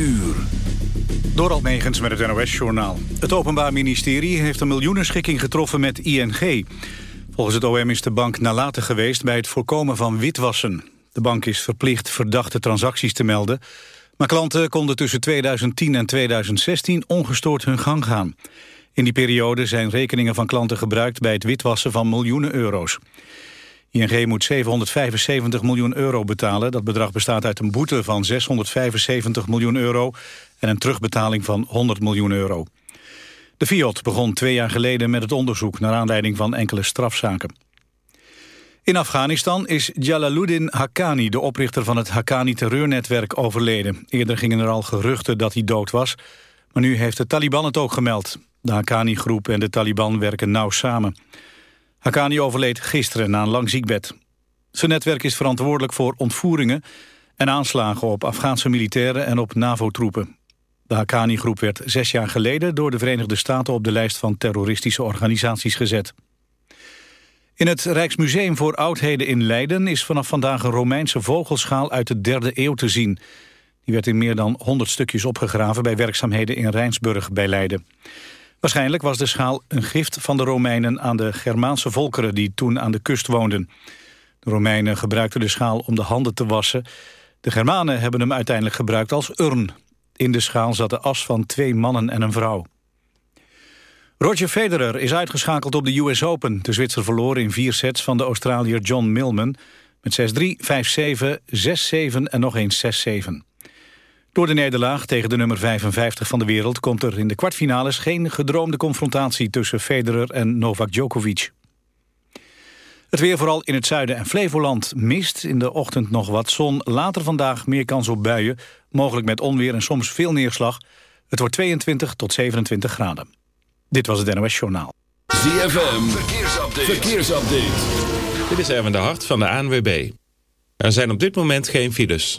uur. Door Almegens met het NOS-journaal. Het Openbaar Ministerie heeft een miljoenenschikking getroffen met ING. Volgens het OM is de bank nalatig geweest bij het voorkomen van witwassen. De bank is verplicht verdachte transacties te melden... maar klanten konden tussen 2010 en 2016 ongestoord hun gang gaan. In die periode zijn rekeningen van klanten gebruikt... bij het witwassen van miljoenen euro's. ING moet 775 miljoen euro betalen. Dat bedrag bestaat uit een boete van 675 miljoen euro... en een terugbetaling van 100 miljoen euro. De FIOD begon twee jaar geleden met het onderzoek... naar aanleiding van enkele strafzaken. In Afghanistan is Jalaluddin Haqqani, de oprichter van het Haqqani-terreurnetwerk, overleden. Eerder gingen er al geruchten dat hij dood was, maar nu heeft de Taliban het ook gemeld. De Haqqani-groep en de Taliban werken nauw samen. Haqqani overleed gisteren na een lang ziekbed. Zijn netwerk is verantwoordelijk voor ontvoeringen en aanslagen op Afghaanse militairen en op NAVO-troepen. De Haqqani-groep werd zes jaar geleden door de Verenigde Staten op de lijst van terroristische organisaties gezet. In het Rijksmuseum voor Oudheden in Leiden is vanaf vandaag een Romeinse vogelschaal uit de derde eeuw te zien. Die werd in meer dan 100 stukjes opgegraven bij werkzaamheden in Rijnsburg bij Leiden. Waarschijnlijk was de schaal een gift van de Romeinen aan de Germaanse volkeren die toen aan de kust woonden. De Romeinen gebruikten de schaal om de handen te wassen. De Germanen hebben hem uiteindelijk gebruikt als urn. In de schaal zat de as van twee mannen en een vrouw. Roger Federer is uitgeschakeld op de US Open. De Zwitser verloor in vier sets van de Australiër John Millman... met 6-3, 5-7, 6-7 en nog eens 6-7. Door de nederlaag tegen de nummer 55 van de wereld... komt er in de kwartfinales geen gedroomde confrontatie... tussen Federer en Novak Djokovic. Het weer vooral in het zuiden en Flevoland mist. In de ochtend nog wat zon. Later vandaag meer kans op buien. Mogelijk met onweer en soms veel neerslag. Het wordt 22 tot 27 graden. Dit was het NOS Journaal. ZFM, verkeersupdate. verkeersupdate. Dit is Erwin de Hart van de ANWB. Er zijn op dit moment geen files.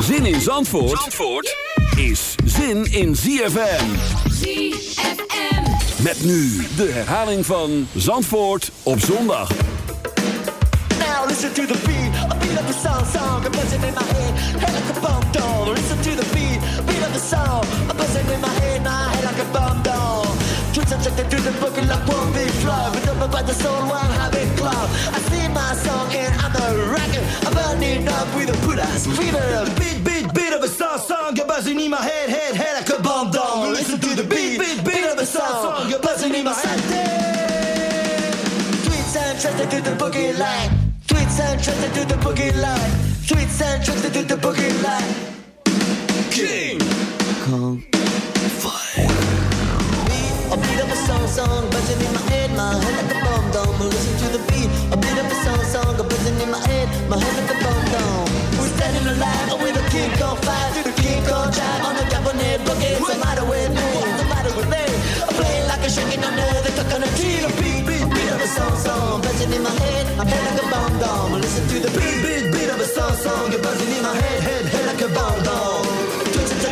Zin in Zandvoort, Zandvoort is zin in ZFM. ZFM. Met nu de herhaling van Zandvoort op zondag. Now listen to the beat, a beat of the song, song, a buzzing in my head, head like a bomb doll. Listen to the beat, beat of the song, a buzzing in my head, my head like a bomb doll. Twist subjected to the boogie like one big flow, up by the soul, one habit club. I sing my song and I'm a rocker, I'm burning up with a put ass fever. Beat, beat, beat of a song, song, a buzzing in my head, head, head like a bomb doll. Listen to the beat, beat, beat of a song, song, a buzzing in my head. And trusted to the boogie line. Tweets and trusted to the boogie line. Tweets and trusted to the boogie line. King Kong song, song, buzzing in my head, my head like a bomb dome. Listen to the beat. A beat of a song, song, a buzzing in my head, my head like a bomb dome. We're standing alive with a king on fire, the king on drive on the cabinet boogie. What's the matter with me? What's the matter with me? I'm playing like a shaking under the coconut tree. The beat, beat, beat of a song song buzzing in my head, my head like a bomb bomb. Listen to the beat beat beat of a song song, you're buzzing in my head, head head like a bomb bomb.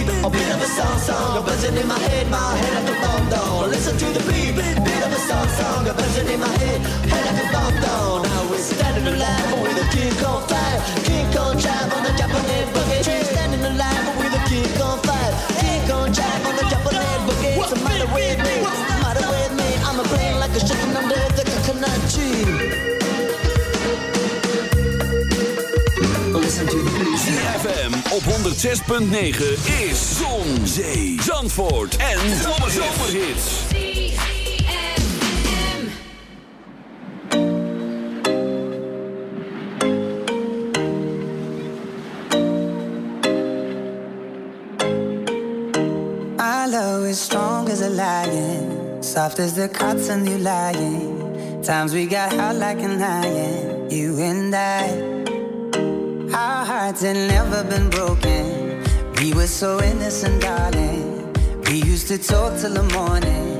Beat, a beat of a song song a buzzing in my head, my head like a bomb down. Listen to the beat beat of a song song a buzzing in my head, head like a bomb down. Now we're standing alive with a king on fire, king on jive on the Japanese boogie. Standing alive with a king on fire, king on jive op 106.9 is Zon, Zee, Zandvoort en Zomerhits. My love is strong as a lion, soft as the cotton you lying. Times we got hot like an iron, you and I. Hearts had never been broken. We were so innocent, darling. We used to talk till the morning,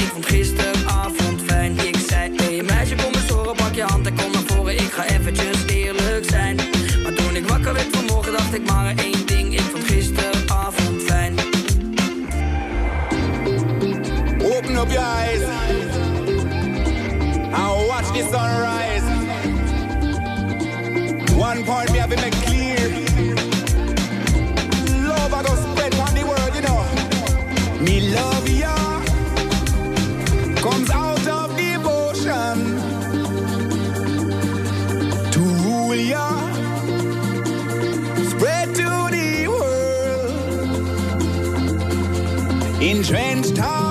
Je hand en kom naar voren. Ik ga eventjes eerlijk zijn. Maar toen ik wakker werd vanmorgen, dacht ik maar één ding. Ik vond gisteravond fijn. Open up your eyes and watch the sunrise. One point me have to make in Trench Town.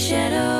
shadow.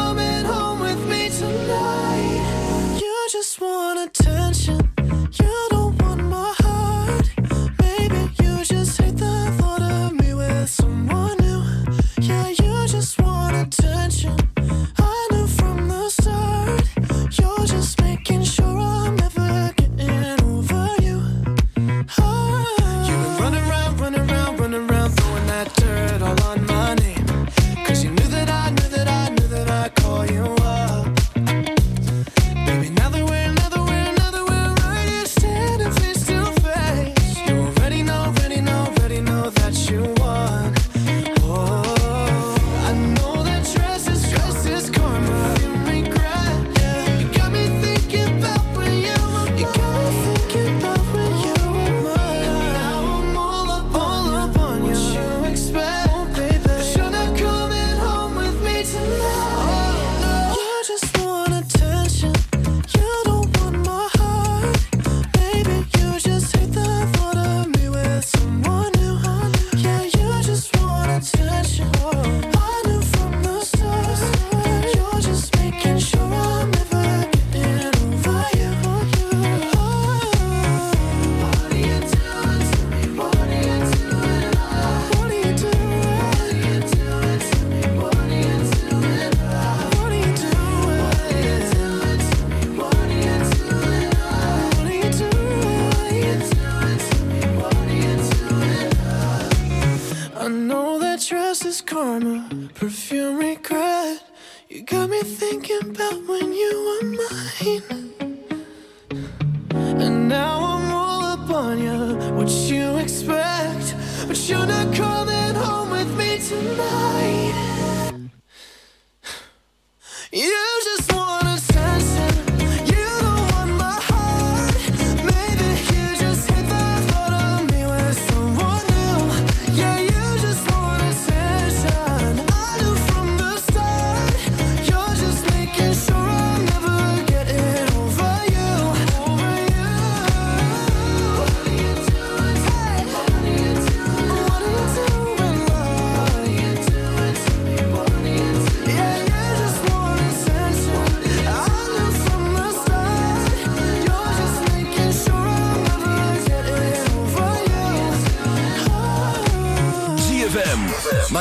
just want attention.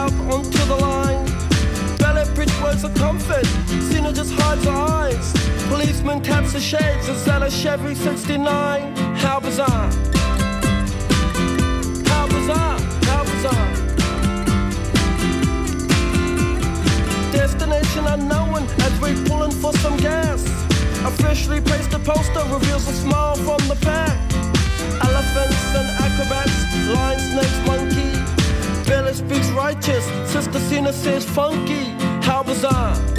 out onto the line. Ballet bridge was a comfort, Cena just hides her eyes. Policeman taps the shades, and sells a Chevy 69? How bizarre. How bizarre, how bizarre. Destination unknown as we're pulling for some gas. Officially placed a poster reveals a smile from the pack. Elephants and acrobats, lion, snakes, monkeys village speaks righteous. Sister Cena says funky. How was I?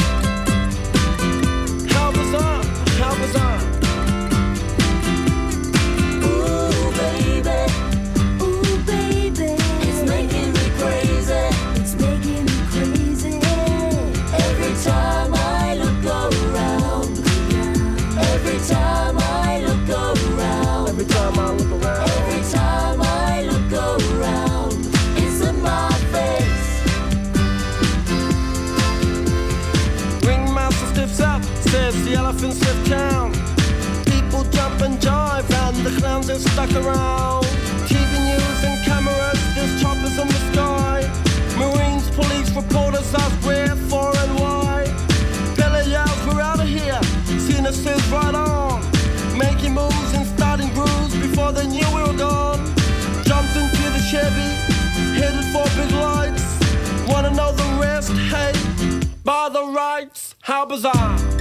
How bizarre!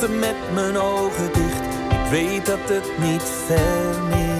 met mijn ogen dicht. Ik weet dat het niet ver meer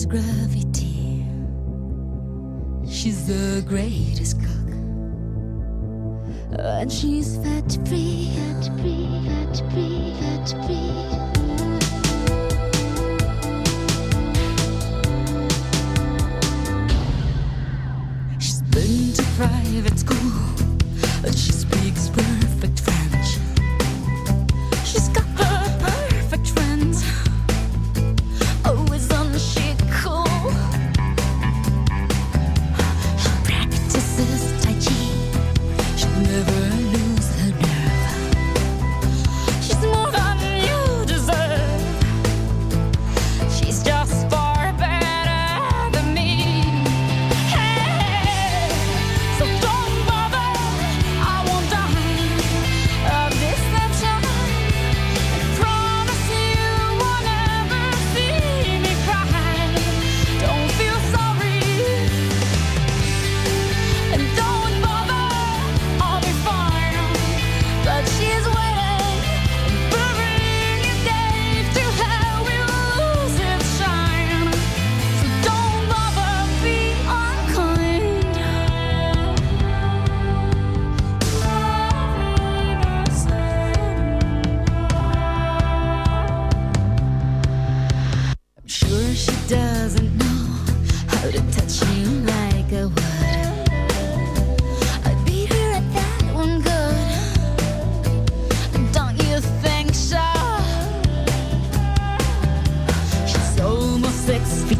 is gravity. She's the greatest cook. And she's fat free, fat free, fat free, fat free. She's been to private school. six feet.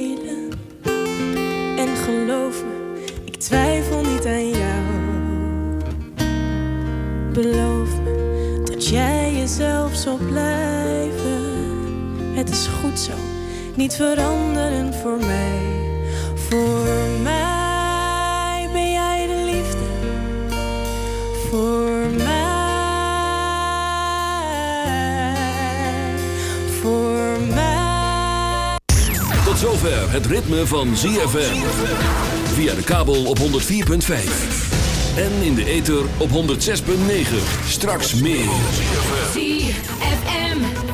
zo, niet veranderen voor mij. Voor mij ben jij de liefde. Voor mij. Voor mij. Tot zover het ritme van ZFM. Via de kabel op 104.5. En in de ether op 106.9. Straks meer.